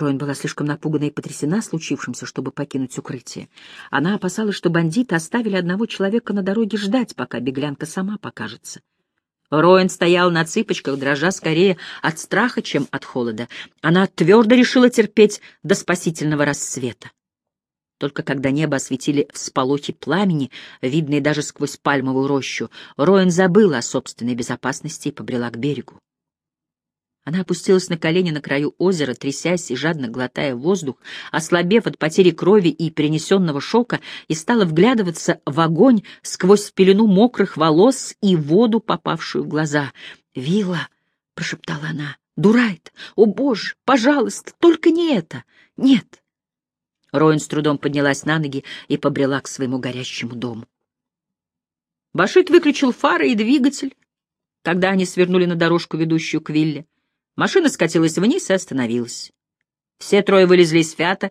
Роин была слишком напугана и потрясена случившимся, чтобы покинуть укрытие. Она опасалась, что бандиты оставили одного человека на дороге ждать, пока беглянка сама покажется. Роин стоял на цыпочках, дрожа скорее от страха, чем от холода. Она твердо решила терпеть до спасительного рассвета. Только когда небо осветили всполохи пламени, видные даже сквозь пальмовую рощу, Роин забыла о собственной безопасности и побрела к берегу. Она опустилась на колени на краю озера, трясясь и жадно глотая воздух, ослабев от потери крови и перенесенного шока, и стала вглядываться в огонь сквозь пелену мокрых волос и воду, попавшую в глаза. «Вилла!» — прошептала она. «Дурайт! О, Боже! Пожалуйста, только не это! Нет!» Роин с трудом поднялась на ноги и побрела к своему горящему дому. Башит выключил фары и двигатель, когда они свернули на дорожку, ведущую к вилле. Машина скатилась вниз и остановилась. Все трое вылезли из фиата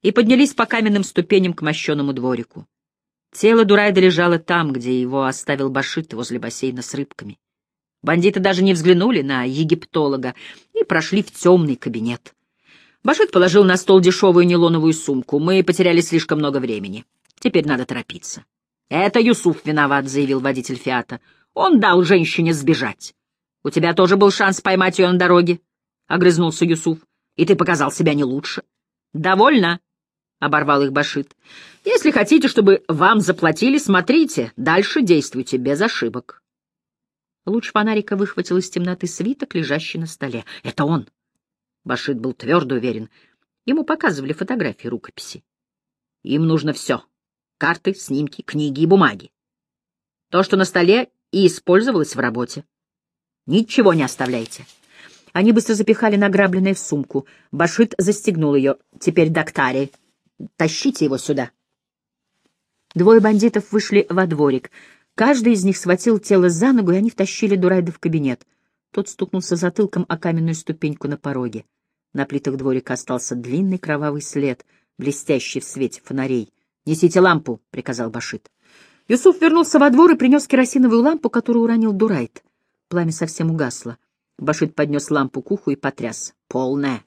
и поднялись по каменным ступеням к мощеному дворику. Тело Дурайда лежало там, где его оставил Башит возле бассейна с рыбками. Бандиты даже не взглянули на египтолога и прошли в темный кабинет. Башит положил на стол дешевую нейлоновую сумку. Мы потеряли слишком много времени. Теперь надо торопиться. «Это Юсуф виноват», — заявил водитель Фиата. «Он дал женщине сбежать». У тебя тоже был шанс поймать ее на дороге, — огрызнулся Юсуф, — и ты показал себя не лучше. — Довольно, — оборвал их Башит. — Если хотите, чтобы вам заплатили, смотрите, дальше действуйте без ошибок. Луч фонарика выхватил из темноты свиток, лежащий на столе. — Это он! Башит был твердо уверен. Ему показывали фотографии рукописи. Им нужно все — карты, снимки, книги и бумаги. То, что на столе и использовалось в работе. Ничего не оставляйте. Они быстро запихали награбленное в сумку. Башит застегнул ее. Теперь доктари. Тащите его сюда. Двое бандитов вышли во дворик. Каждый из них схватил тело за ногу, и они втащили Дурайда в кабинет. Тот стукнулся затылком о каменную ступеньку на пороге. На плитах дворика остался длинный кровавый след, блестящий в свете фонарей. «Несите лампу», — приказал Башит. Юсуф вернулся во двор и принес керосиновую лампу, которую уронил Дурайд. Пламя совсем угасло. Башит поднес лампу к уху и потряс. «Полная!»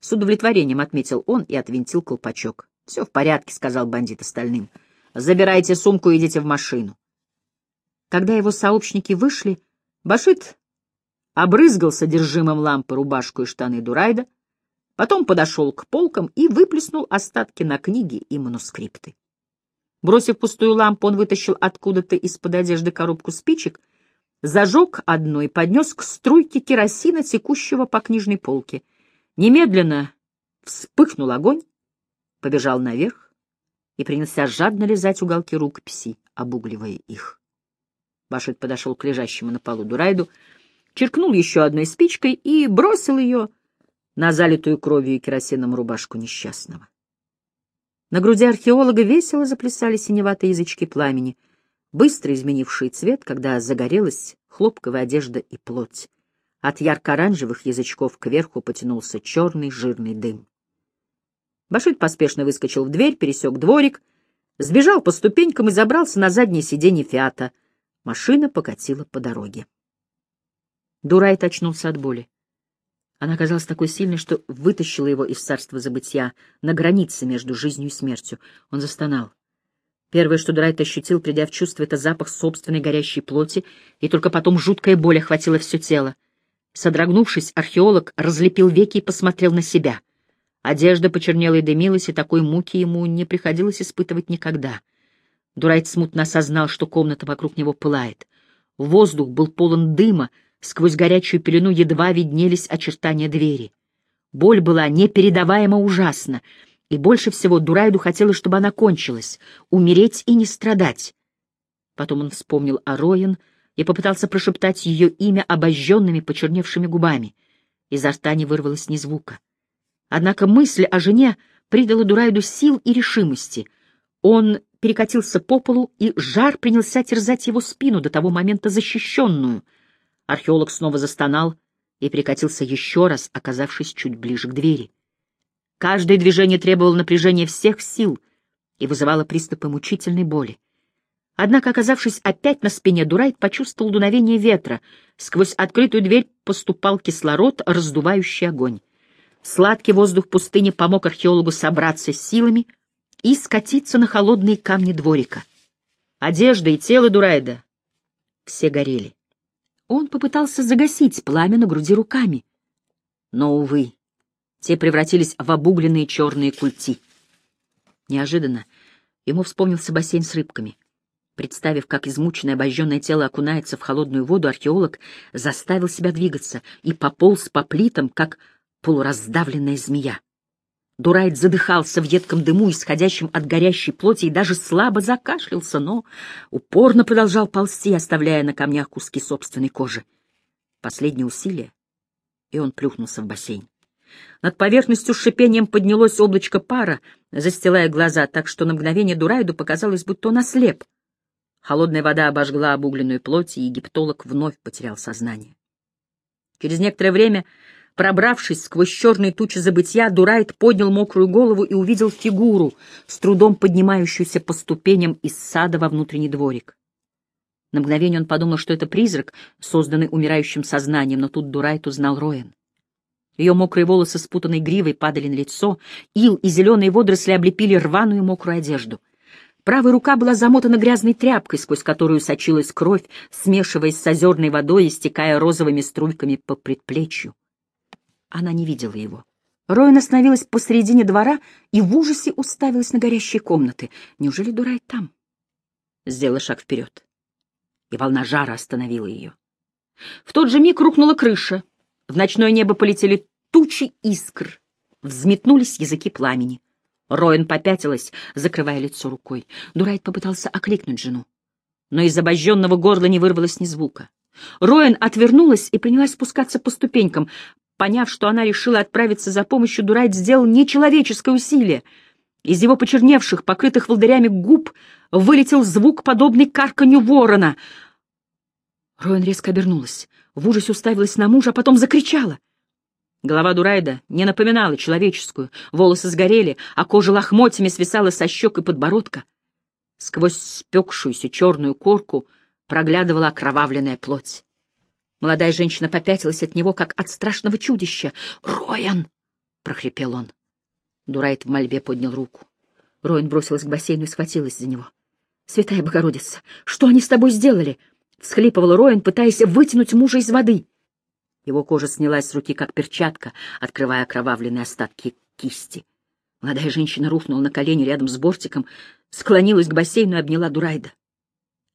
С удовлетворением отметил он и отвинтил колпачок. «Все в порядке», — сказал бандит остальным. «Забирайте сумку и идите в машину». Когда его сообщники вышли, Башит обрызгал содержимым лампы рубашку и штаны Дурайда, потом подошел к полкам и выплеснул остатки на книги и манускрипты. Бросив пустую лампу, он вытащил откуда-то из-под одежды коробку спичек зажег одну и поднес к струйке керосина, текущего по книжной полке. Немедленно вспыхнул огонь, побежал наверх и принялся жадно лизать уголки рукописи, обугливая их. Башит подошел к лежащему на полу Дурайду, черкнул еще одной спичкой и бросил ее на залитую кровью и керосином рубашку несчастного. На груди археолога весело заплясали синеватые язычки пламени — быстро изменивший цвет, когда загорелась хлопковая одежда и плоть. От ярко-оранжевых язычков кверху потянулся черный жирный дым. Башит поспешно выскочил в дверь, пересек дворик, сбежал по ступенькам и забрался на заднее сиденье «Фиата». Машина покатила по дороге. Дурайт очнулся от боли. Она оказалась такой сильной, что вытащила его из царства забытья, на границе между жизнью и смертью. Он застонал. Первое, что Драйт ощутил, придя в чувство, это запах собственной горящей плоти, и только потом жуткая боль охватила все тело. Содрогнувшись, археолог разлепил веки и посмотрел на себя. Одежда почернела и дымилась, и такой муки ему не приходилось испытывать никогда. Дурайт смутно осознал, что комната вокруг него пылает. Воздух был полон дыма, сквозь горячую пелену едва виднелись очертания двери. Боль была непередаваемо ужасна — и больше всего Дурайду хотелось, чтобы она кончилась, умереть и не страдать. Потом он вспомнил о Роин и попытался прошептать ее имя обожженными, почерневшими губами. Изо рта не вырвалось ни звука. Однако мысль о жене придала Дурайду сил и решимости. Он перекатился по полу, и жар принялся терзать его спину, до того момента защищенную. Археолог снова застонал и перекатился еще раз, оказавшись чуть ближе к двери. Каждое движение требовало напряжения всех сил и вызывало приступы мучительной боли. Однако, оказавшись опять на спине, Дурайт почувствовал дуновение ветра. Сквозь открытую дверь поступал кислород, раздувающий огонь. Сладкий воздух пустыни помог археологу собраться с силами и скатиться на холодные камни дворика. Одежда и тело Дурайда все горели. Он попытался загасить пламя на груди руками. Но, увы, те превратились в обугленные черные культи. Неожиданно ему вспомнился бассейн с рыбками. Представив, как измученное обожженное тело окунается в холодную воду, археолог заставил себя двигаться и пополз по плитам, как полураздавленная змея. Дурайт задыхался в едком дыму, исходящем от горящей плоти, и даже слабо закашлялся, но упорно продолжал ползти, оставляя на камнях куски собственной кожи. Последнее усилие, и он плюхнулся в бассейн. Над поверхностью с шипением поднялось облачко пара, застилая глаза, так что на мгновение Дурайду показалось, будто он ослеп. Холодная вода обожгла обугленную плоть, и египтолог вновь потерял сознание. Через некоторое время Пробравшись сквозь черные тучи забытья, Дурайт поднял мокрую голову и увидел фигуру, с трудом поднимающуюся по ступеням из сада во внутренний дворик. На мгновение он подумал, что это призрак, созданный умирающим сознанием, но тут Дурайт узнал Роэн. Ее мокрые волосы, спутанной гривой, падали на лицо, ил и зеленые водоросли облепили рваную мокрую одежду. Правая рука была замотана грязной тряпкой, сквозь которую сочилась кровь, смешиваясь с озерной водой и стекая розовыми струйками по предплечью. Она не видела его. Роин остановилась посредине двора и в ужасе уставилась на горящие комнаты. Неужели Дурай там? Сделала шаг вперед, и волна жара остановила ее. В тот же миг рухнула крыша. В ночное небо полетели тучи искр. Взметнулись языки пламени. Роин попятилась, закрывая лицо рукой. Дурайт попытался окликнуть жену, но из обожженного горла не вырвалось ни звука. Роин отвернулась и принялась спускаться по ступенькам. Поняв, что она решила отправиться за помощью, Дурайт сделал нечеловеческое усилие. Из его почерневших, покрытых волдырями губ вылетел звук, подобный карканью ворона. Роэн резко обернулась, в ужасе уставилась на мужа, а потом закричала. Голова Дурайда не напоминала человеческую, волосы сгорели, а кожа лохмотьями свисала со щек и подбородка. Сквозь спекшуюся черную корку проглядывала окровавленная плоть. Молодая женщина попятилась от него, как от страшного чудища. «Роян!» — прохрипел он. Дурайт в мольбе поднял руку. Роин бросилась к бассейну и схватилась за него. «Святая Богородица, что они с тобой сделали?» — всхлипывал Роин, пытаясь вытянуть мужа из воды. Его кожа снялась с руки, как перчатка, открывая окровавленные остатки кисти. Молодая женщина рухнула на колени рядом с бортиком, склонилась к бассейну и обняла Дурайда.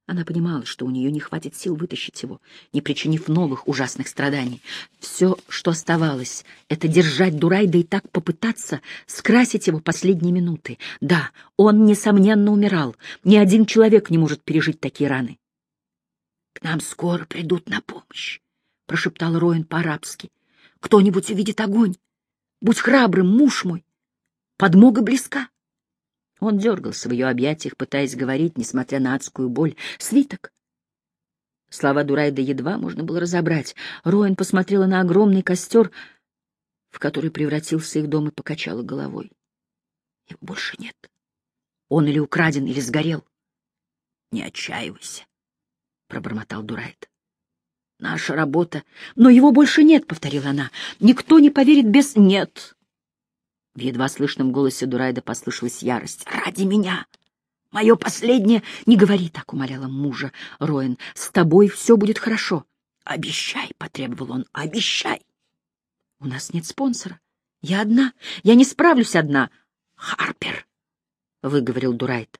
Она понимала, что у нее не хватит сил вытащить его, не причинив новых ужасных страданий. Все, что оставалось, — это держать Дурайда и так попытаться скрасить его последние минуты. Да, он, несомненно, умирал. Ни один человек не может пережить такие раны. — К нам скоро придут на помощь, — прошептал Роин по-арабски. — Кто-нибудь увидит огонь. Будь храбрым, муж мой. Подмога близка. Он дергался в ее объятиях, пытаясь говорить, несмотря на адскую боль. «Свиток!» Слова Дурайда едва можно было разобрать. Роэн посмотрела на огромный костер, в который превратился их дом, и покачала головой. Его больше нет. Он или украден, или сгорел. — Не отчаивайся, — пробормотал Дурайд. — Наша работа... — Но его больше нет, — повторила она. — Никто не поверит без... — Нет, в едва слышном голосе Дурайда послышалась ярость. «Ради меня! Мое последнее...» «Не говори так», — умоляла мужа Роэн. «С тобой все будет хорошо». «Обещай», — потребовал он, — «обещай». «У нас нет спонсора. Я одна. Я не справлюсь одна». «Харпер», — выговорил Дурайт.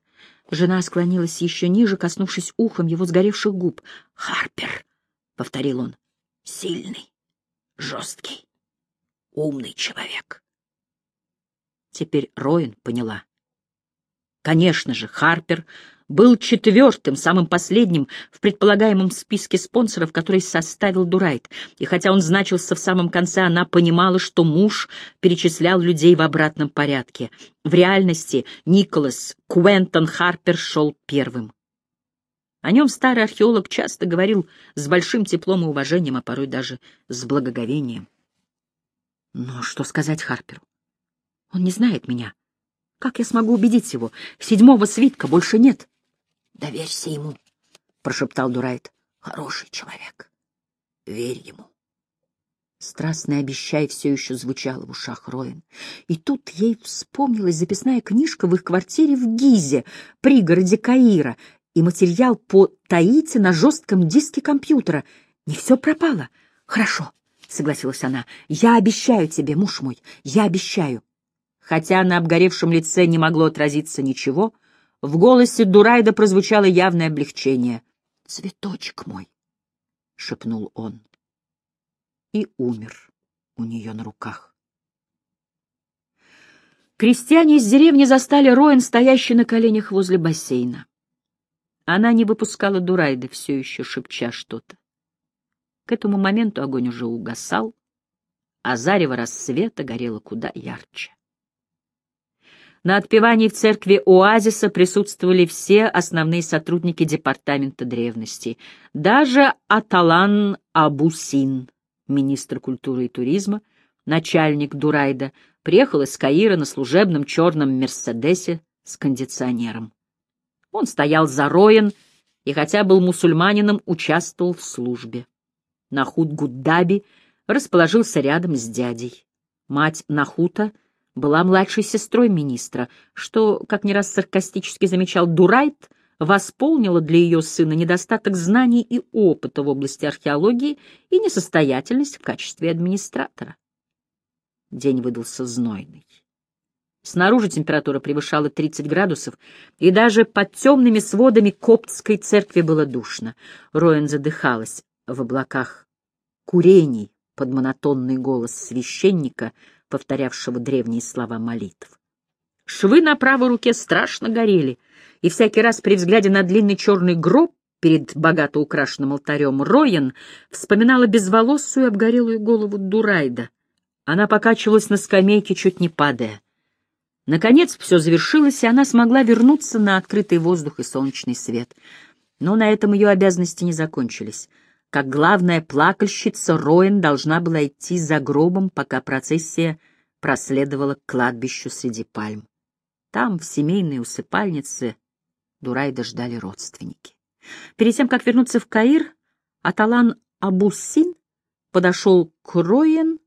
Жена склонилась еще ниже, коснувшись ухом его сгоревших губ. «Харпер», — повторил он, — «сильный, жесткий, умный человек». Теперь Роин поняла. Конечно же, Харпер был четвертым, самым последним в предполагаемом списке спонсоров, который составил Дурайт. И хотя он значился в самом конце, она понимала, что муж перечислял людей в обратном порядке. В реальности Николас Куэнтон Харпер шел первым. О нем старый археолог часто говорил с большим теплом и уважением, а порой даже с благоговением. Но что сказать Харперу? Он не знает меня. Как я смогу убедить его? Седьмого свитка больше нет. — Доверься ему, — прошептал Дурайт. — Хороший человек. Верь ему. Страстное «обещай» все еще звучало в ушах Роин. И тут ей вспомнилась записная книжка в их квартире в Гизе, пригороде Каира, и материал по Таити на жестком диске компьютера. Не все пропало. Хорошо, — согласилась она. Я обещаю тебе, муж мой, я обещаю. Хотя на обгоревшем лице не могло отразиться ничего, в голосе Дурайда прозвучало явное облегчение. «Цветочек мой», — шепнул он и умер у нее на руках. Крестьяне из деревни застали Роэн, стоящий на коленях возле бассейна. Она не выпускала Дурайды, все еще шепча что-то. К этому моменту огонь уже угасал, а зарево рассвета горело куда ярче. На отпевании в церкви Оазиса присутствовали все основные сотрудники Департамента древности, даже Аталан Абусин, министр культуры и туризма, начальник Дурайда, приехал из Каира на служебном черном «Мерседесе» с кондиционером. Он стоял за Роен и, хотя был мусульманином, участвовал в службе. Нахут Гуддаби расположился рядом с дядей. Мать Нахута была младшей сестрой министра, что, как не раз саркастически замечал Дурайт, восполнила для ее сына недостаток знаний и опыта в области археологии и несостоятельность в качестве администратора. День выдался знойный. Снаружи температура превышала 30 градусов, и даже под темными сводами коптской церкви было душно. Роэн задыхалась в облаках курений под монотонный голос священника, повторявшего древние слова молитв. Швы на правой руке страшно горели, и всякий раз при взгляде на длинный черный гроб перед богато украшенным алтарем Роен вспоминала безволосую обгорелую голову Дурайда. Она покачивалась на скамейке, чуть не падая. Наконец все завершилось, и она смогла вернуться на открытый воздух и солнечный свет. Но на этом ее обязанности не закончились. Как главная плакальщица, Роэн должна была идти за гробом, пока процессия проследовала к кладбищу среди пальм. Там, в семейной усыпальнице, Дурайда ждали родственники. Перед тем, как вернуться в Каир, Аталан Абуссин подошел к Роен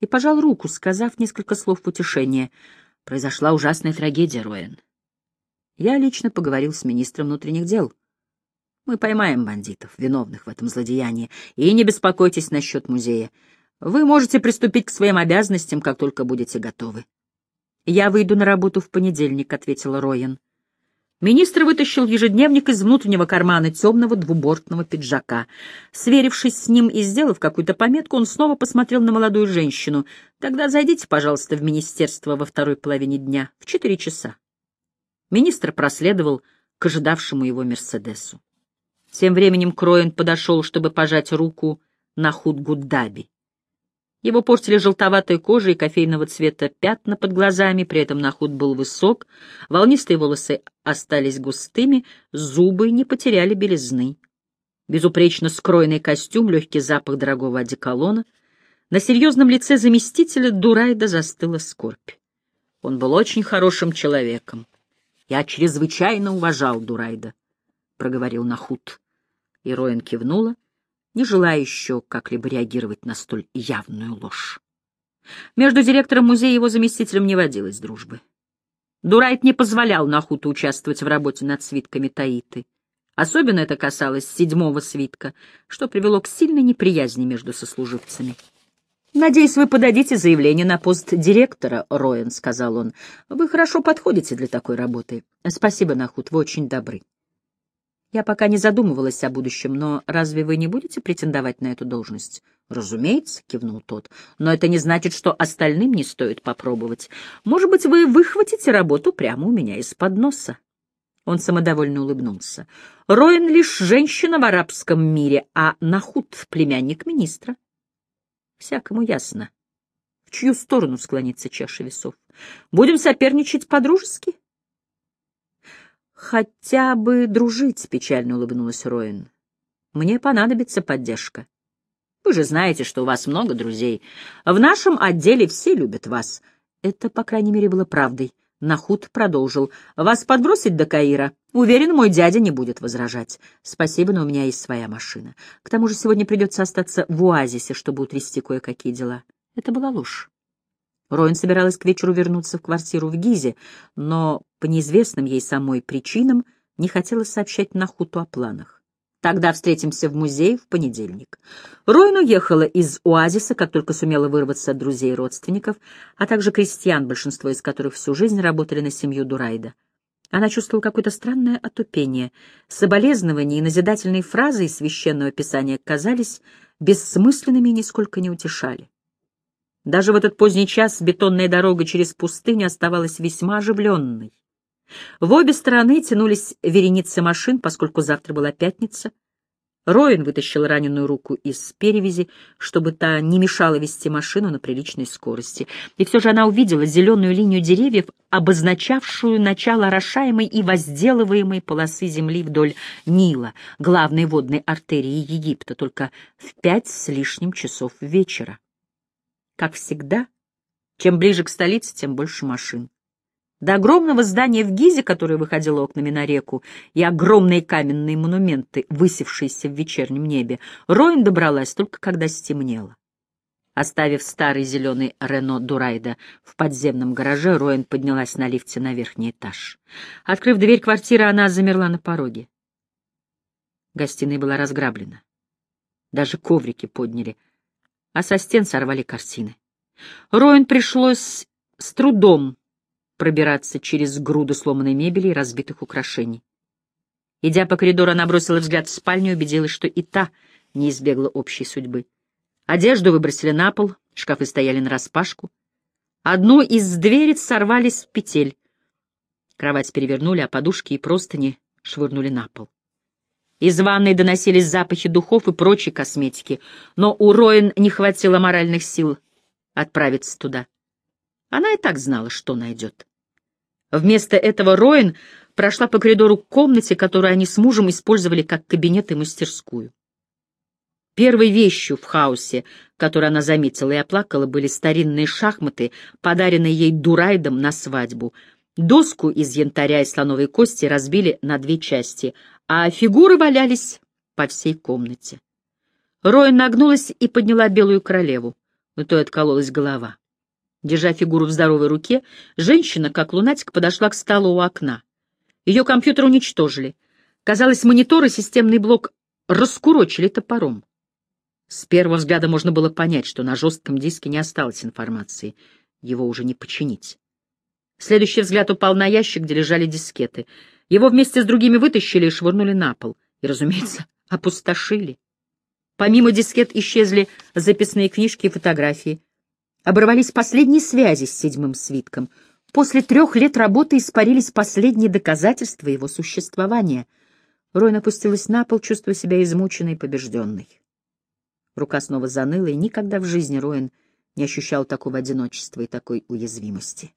и пожал руку, сказав несколько слов утешения — Произошла ужасная трагедия, Роэн. Я лично поговорил с министром внутренних дел. Мы поймаем бандитов, виновных в этом злодеянии, и не беспокойтесь насчет музея. Вы можете приступить к своим обязанностям, как только будете готовы. «Я выйду на работу в понедельник», — ответила Роен. Министр вытащил ежедневник из внутреннего кармана темного двубортного пиджака. Сверившись с ним и сделав какую-то пометку, он снова посмотрел на молодую женщину. «Тогда зайдите, пожалуйста, в министерство во второй половине дня, в четыре часа». Министр проследовал к ожидавшему его «Мерседесу». Тем временем Кроен подошел, чтобы пожать руку на Худгудаби. Его портили желтоватая кожа и кофейного цвета пятна под глазами, при этом Нахуд был высок, волнистые волосы остались густыми, зубы не потеряли белизны. Безупречно скроенный костюм, легкий запах дорогого одеколона. На серьезном лице заместителя Дурайда застыла скорбь. Он был очень хорошим человеком. Я чрезвычайно уважал Дурайда, — проговорил Нахуд. И Роин кивнула, не желая еще как-либо реагировать на столь явную ложь. Между директором музея и его заместителем не водилось дружбы. Дурайт не позволял Нахуту участвовать в работе над свитками Таиты. Особенно это касалось седьмого свитка, что привело к сильной неприязни между сослуживцами. «Надеюсь, вы подадите заявление на пост директора, Роэн», — сказал он. «Вы хорошо подходите для такой работы. Спасибо, Нахут, вы очень добры». Я пока не задумывалась о будущем, но разве вы не будете претендовать на эту должность? Разумеется, кивнул тот, но это не значит, что остальным не стоит попробовать. Может быть, вы выхватите работу прямо у меня из-под носа. Он самодовольно улыбнулся. Роин лишь женщина в арабском мире, а Нахут — племянник министра. Всякому ясно, в чью сторону склонится чаша весов. Будем соперничать по-дружески? «Хотя бы дружить», — печально улыбнулась Роин. «Мне понадобится поддержка. Вы же знаете, что у вас много друзей. В нашем отделе все любят вас». Это, по крайней мере, было правдой, Нахут продолжил. «Вас подбросить до Каира? Уверен, мой дядя не будет возражать. Спасибо, но у меня есть своя машина. К тому же сегодня придется остаться в оазисе, чтобы утрясти кое-какие дела». Это была ложь. Роин собиралась к вечеру вернуться в квартиру в Гизе, но по неизвестным ей самой причинам не хотела сообщать Нахуту о планах. Тогда встретимся в музее в понедельник. Роин уехала из оазиса, как только сумела вырваться от друзей и родственников, а также крестьян, большинство из которых всю жизнь работали на семью Дурайда. Она чувствовала какое-то странное отупение. Соболезнования и назидательные фразы из священного писания казались бессмысленными и нисколько не утешали. Даже в этот поздний час бетонная дорога через пустыню оставалась весьма оживленной. В обе стороны тянулись вереницы машин, поскольку завтра была пятница. Роин вытащил раненую руку из перевязи, чтобы та не мешала вести машину на приличной скорости. И все же она увидела зеленую линию деревьев, обозначавшую начало орошаемой и возделываемой полосы земли вдоль Нила, главной водной артерии Египта, только в пять с лишним часов вечера. Как всегда, чем ближе к столице, тем больше машин. До огромного здания в Гизе, которое выходило окнами на реку, и огромные каменные монументы, высевшиеся в вечернем небе, Роин добралась только когда стемнело. Оставив старый зеленый Рено Дурайда в подземном гараже, Роин поднялась на лифте на верхний этаж. Открыв дверь квартиры, она замерла на пороге. Гостиная была разграблена. Даже коврики подняли, а со стен сорвали картины. Роин пришлось с трудом пробираться через груду сломанной мебели и разбитых украшений. Идя по коридору, она бросила взгляд в спальню и убедилась, что и та не избегла общей судьбы. Одежду выбросили на пол, шкафы стояли нараспашку. Одну из дверей сорвались с петель. Кровать перевернули, а подушки и простыни швырнули на пол. Из ванной доносились запахи духов и прочей косметики, но у Роин не хватило моральных сил отправиться туда. Она и так знала, что найдет. Вместо этого Роин прошла по коридору к комнате, которую они с мужем использовали как кабинет и мастерскую. Первой вещью в хаосе, которую она заметила и оплакала, были старинные шахматы, подаренные ей Дурайдом на свадьбу. Доску из янтаря и слоновой кости разбили на две части, а фигуры валялись по всей комнате. Роин нагнулась и подняла белую королеву. У той откололась голова. Держа фигуру в здоровой руке, женщина, как лунатик, подошла к столу у окна. Ее компьютер уничтожили. Казалось, монитор и системный блок раскурочили топором. С первого взгляда можно было понять, что на жестком диске не осталось информации. Его уже не починить. Следующий взгляд упал на ящик, где лежали дискеты. Его вместе с другими вытащили и швырнули на пол. И, разумеется, опустошили. Помимо дискет исчезли записные книжки и фотографии. Оборвались последние связи с седьмым свитком. После трех лет работы испарились последние доказательства его существования. Ройн опустилась на пол, чувствуя себя измученной и побежденной. Рука снова заныла, и никогда в жизни Роин не ощущал такого одиночества и такой уязвимости.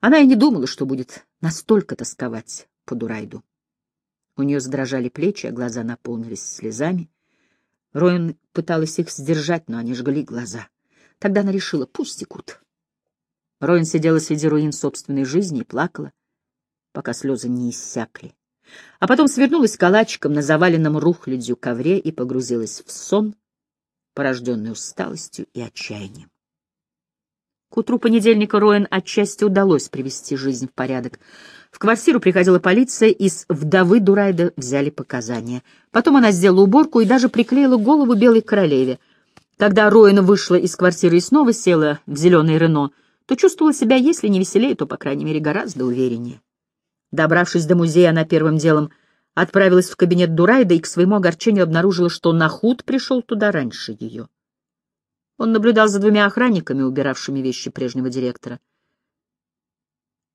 Она и не думала, что будет настолько тосковать по Дурайду. У нее задрожали плечи, а глаза наполнились слезами. Роин пыталась их сдержать, но они жгли глаза. Тогда она решила, пусть текут. Роин сидела среди руин собственной жизни и плакала, пока слезы не иссякли. А потом свернулась калачиком на заваленном рухлядью ковре и погрузилась в сон, порожденный усталостью и отчаянием. К утру понедельника Роэн отчасти удалось привести жизнь в порядок. В квартиру приходила полиция, и с вдовы Дурайда взяли показания. Потом она сделала уборку и даже приклеила голову белой королеве — когда Роина вышла из квартиры и снова села в зеленый Рено, то чувствовала себя, если не веселее, то, по крайней мере, гораздо увереннее. Добравшись до музея, она первым делом отправилась в кабинет Дурайда и к своему огорчению обнаружила, что Нахуд пришел туда раньше ее. Он наблюдал за двумя охранниками, убиравшими вещи прежнего директора.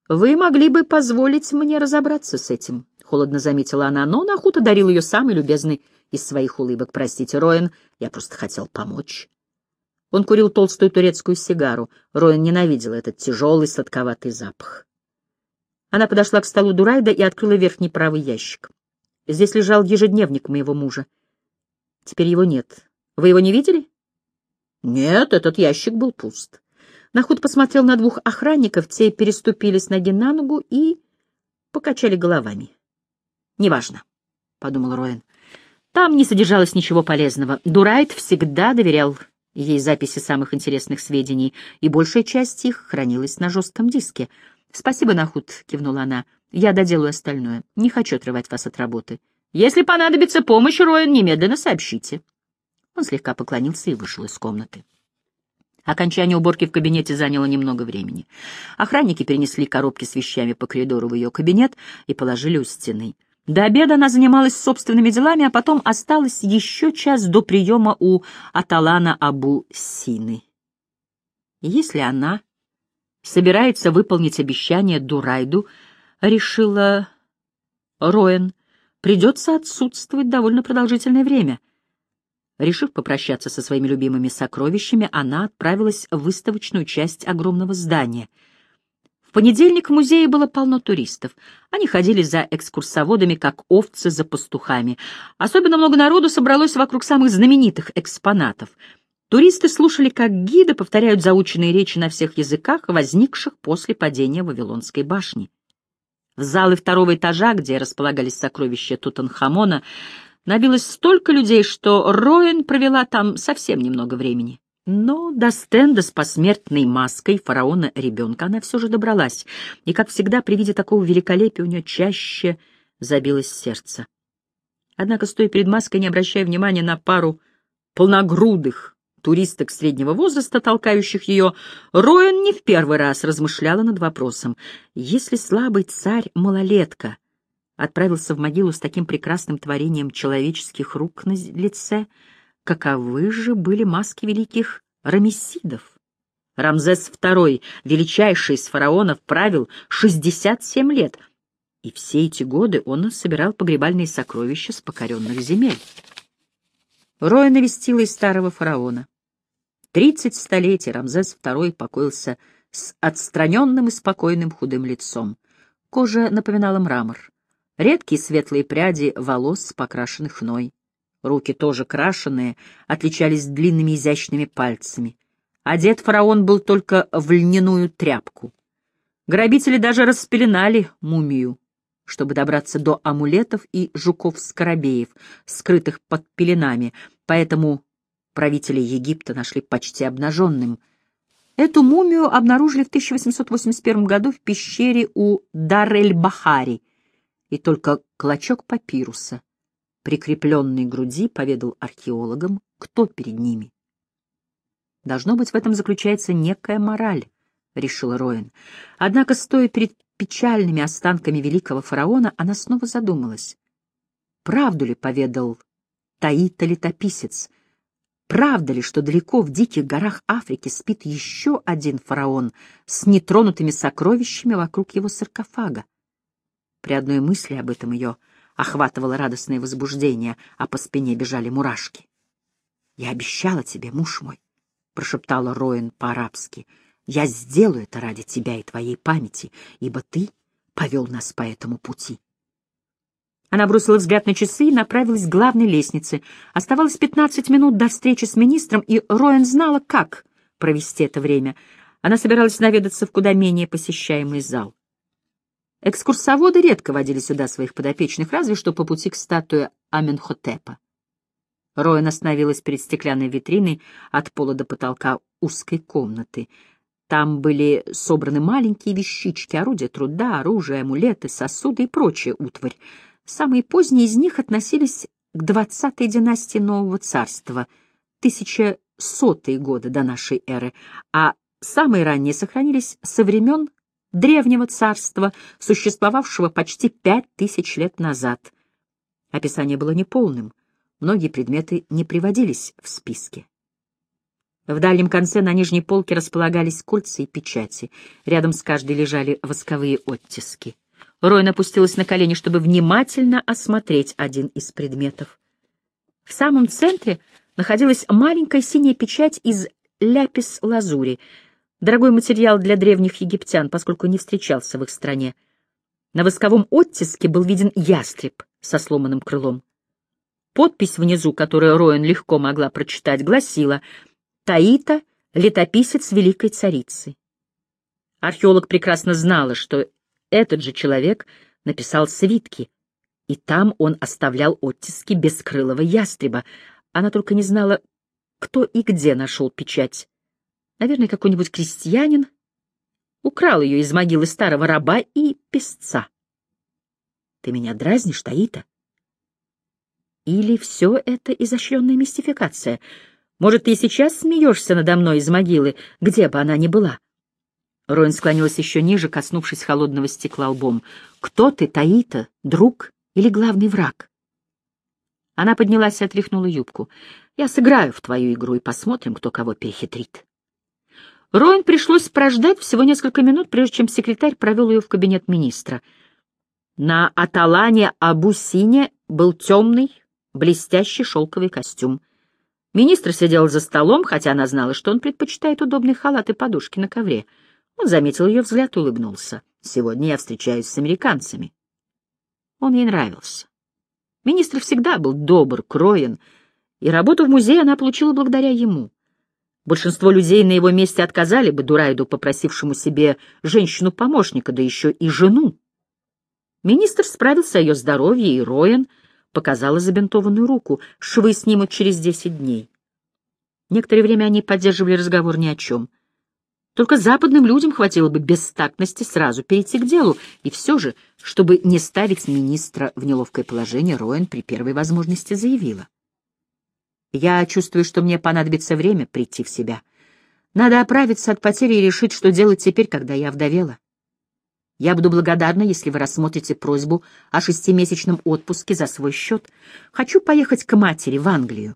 «Вы могли бы позволить мне разобраться с этим», — холодно заметила она, но Нахуд одарил ее самой любезной из своих улыбок. «Простите, Роэн, я просто хотел помочь». Он курил толстую турецкую сигару. Роэн ненавидел этот тяжелый сладковатый запах. Она подошла к столу Дурайда и открыла верхний правый ящик. Здесь лежал ежедневник моего мужа. Теперь его нет. Вы его не видели? Нет, этот ящик был пуст. Нахуд посмотрел на двух охранников, те переступили с ноги на ногу и покачали головами. «Неважно», — подумал Роэн. Там не содержалось ничего полезного. Дурайт всегда доверял ей записи самых интересных сведений, и большая часть их хранилась на жестком диске. «Спасибо, Нахуд», — кивнула она. «Я доделаю остальное. Не хочу отрывать вас от работы. Если понадобится помощь, Роэн, немедленно сообщите». Он слегка поклонился и вышел из комнаты. Окончание уборки в кабинете заняло немного времени. Охранники перенесли коробки с вещами по коридору в ее кабинет и положили у стены. До обеда она занималась собственными делами, а потом осталось еще час до приема у Аталана Абу Сины. Если она собирается выполнить обещание Дурайду, решила Роэн, придется отсутствовать довольно продолжительное время — Решив попрощаться со своими любимыми сокровищами, она отправилась в выставочную часть огромного здания. В понедельник в музее было полно туристов. Они ходили за экскурсоводами, как овцы за пастухами. Особенно много народу собралось вокруг самых знаменитых экспонатов. Туристы слушали, как гиды повторяют заученные речи на всех языках, возникших после падения Вавилонской башни. В залы второго этажа, где располагались сокровища Тутанхамона, набилось столько людей, что Роэн провела там совсем немного времени. Но до стенда с посмертной маской фараона-ребенка она все же добралась, и, как всегда, при виде такого великолепия у нее чаще забилось сердце. Однако, стоя перед маской, не обращая внимания на пару полногрудых туристок среднего возраста, толкающих ее, Роэн не в первый раз размышляла над вопросом. Если слабый царь-малолетка — отправился в могилу с таким прекрасным творением человеческих рук на лице, каковы же были маски великих рамесидов. Рамзес II, величайший из фараонов, правил 67 лет, и все эти годы он собирал погребальные сокровища с покоренных земель. Роя навестила и старого фараона. Тридцать столетий Рамзес II покоился с отстраненным и спокойным худым лицом. Кожа напоминала мрамор. Редкие светлые пряди волос, покрашенных хной. Руки тоже крашеные, отличались длинными изящными пальцами. Одет фараон был только в льняную тряпку. Грабители даже распеленали мумию, чтобы добраться до амулетов и жуков-скоробеев, скрытых под пеленами, поэтому правители Египта нашли почти обнаженным. Эту мумию обнаружили в 1881 году в пещере у Дар-эль-Бахари — и только клочок папируса, прикрепленный к груди, поведал археологам, кто перед ними. Должно быть, в этом заключается некая мораль, — решил Роэн. Однако, стоя перед печальными останками великого фараона, она снова задумалась. Правду ли поведал Таита-летописец? Правда ли, что далеко в диких горах Африки спит еще один фараон с нетронутыми сокровищами вокруг его саркофага? При одной мысли об этом ее охватывало радостное возбуждение, а по спине бежали мурашки. «Я обещала тебе, муж мой», — прошептала Роин по-арабски, — «я сделаю это ради тебя и твоей памяти, ибо ты повел нас по этому пути». Она бросила взгляд на часы и направилась к главной лестнице. Оставалось пятнадцать минут до встречи с министром, и Роэн знала, как провести это время. Она собиралась наведаться в куда менее посещаемый зал. Экскурсоводы редко водили сюда своих подопечных, разве что по пути к статуе Аменхотепа. Роэн остановилась перед стеклянной витриной от пола до потолка узкой комнаты. Там были собраны маленькие вещички, орудия труда, оружие, амулеты, сосуды и прочая утварь. Самые поздние из них относились к двадцатой династии Нового Царства, 1100-е годы до нашей эры, а самые ранние сохранились со времен древнего царства, существовавшего почти пять тысяч лет назад. Описание было неполным, многие предметы не приводились в списке. В дальнем конце на нижней полке располагались кольца и печати. Рядом с каждой лежали восковые оттиски. Рой опустилась на колени, чтобы внимательно осмотреть один из предметов. В самом центре находилась маленькая синяя печать из ляпис-лазури — Дорогой материал для древних египтян, поскольку не встречался в их стране. На восковом оттиске был виден ястреб со сломанным крылом. Подпись внизу, которую Роэн легко могла прочитать, гласила «Таита летописец великой царицы. Археолог прекрасно знала, что этот же человек написал свитки, и там он оставлял оттиски бескрылого ястреба. Она только не знала, кто и где нашел печать. Наверное, какой-нибудь крестьянин украл ее из могилы старого раба и песца. Ты меня дразнишь, Таита? Или все это изощренная мистификация? Может, ты сейчас смеешься надо мной из могилы, где бы она ни была? Роин склонилась еще ниже, коснувшись холодного стекла лбом. «Кто ты, Таита? Друг или главный враг?» Она поднялась и отряхнула юбку. «Я сыграю в твою игру и посмотрим, кто кого перехитрит». Роин пришлось прождать всего несколько минут, прежде чем секретарь провел ее в кабинет министра. На Аталане Абусине был темный, блестящий шелковый костюм. Министр сидел за столом, хотя она знала, что он предпочитает удобный халат и подушки на ковре. Он заметил ее взгляд и улыбнулся. «Сегодня я встречаюсь с американцами». Он ей нравился. Министр всегда был добр, кроен, и работу в музее она получила благодаря ему. Большинство людей на его месте отказали бы Дурайду, попросившему себе женщину-помощника, да еще и жену. Министр справился о ее здоровье, и Роен показала забинтованную руку. Швы снимут через десять дней. Некоторое время они поддерживали разговор ни о чем. Только западным людям хватило бы бестактности сразу перейти к делу, и все же, чтобы не ставить министра в неловкое положение, Роэн при первой возможности заявила. «Я чувствую, что мне понадобится время прийти в себя. Надо оправиться от потери и решить, что делать теперь, когда я вдовела. Я буду благодарна, если вы рассмотрите просьбу о шестимесячном отпуске за свой счет. Хочу поехать к матери в Англию.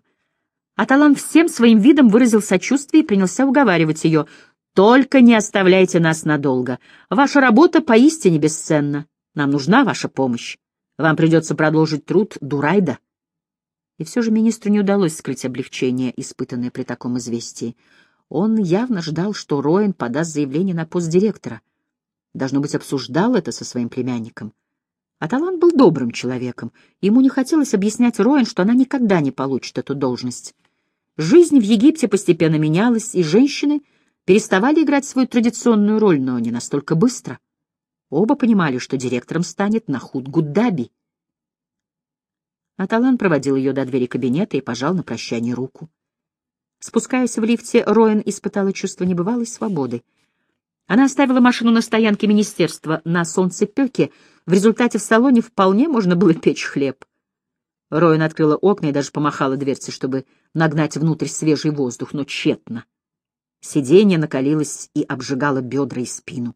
Аталан всем своим видом выразил сочувствие и принялся уговаривать ее. «Только не оставляйте нас надолго. Ваша работа поистине бесценна. Нам нужна ваша помощь. Вам придется продолжить труд Дурайда». И все же министру не удалось скрыть облегчение, испытанное при таком известии. Он явно ждал, что Роэн подаст заявление на пост директора — Должно быть, обсуждал это со своим племянником. А Талант был добрым человеком. Ему не хотелось объяснять Роэн, что она никогда не получит эту должность. Жизнь в Египте постепенно менялась, и женщины переставали играть свою традиционную роль, но не настолько быстро. Оба понимали, что директором станет Нахуд Гуддаби. Аталан проводил ее до двери кабинета и пожал на прощание руку. Спускаясь в лифте, Роэн испытала чувство небывалой свободы. Она оставила машину на стоянке министерства на солнцепеке. В результате в салоне вполне можно было печь хлеб. Роин открыла окна и даже помахала дверцей, чтобы нагнать внутрь свежий воздух, но тщетно. Сиденье накалилось и обжигало бедра и спину.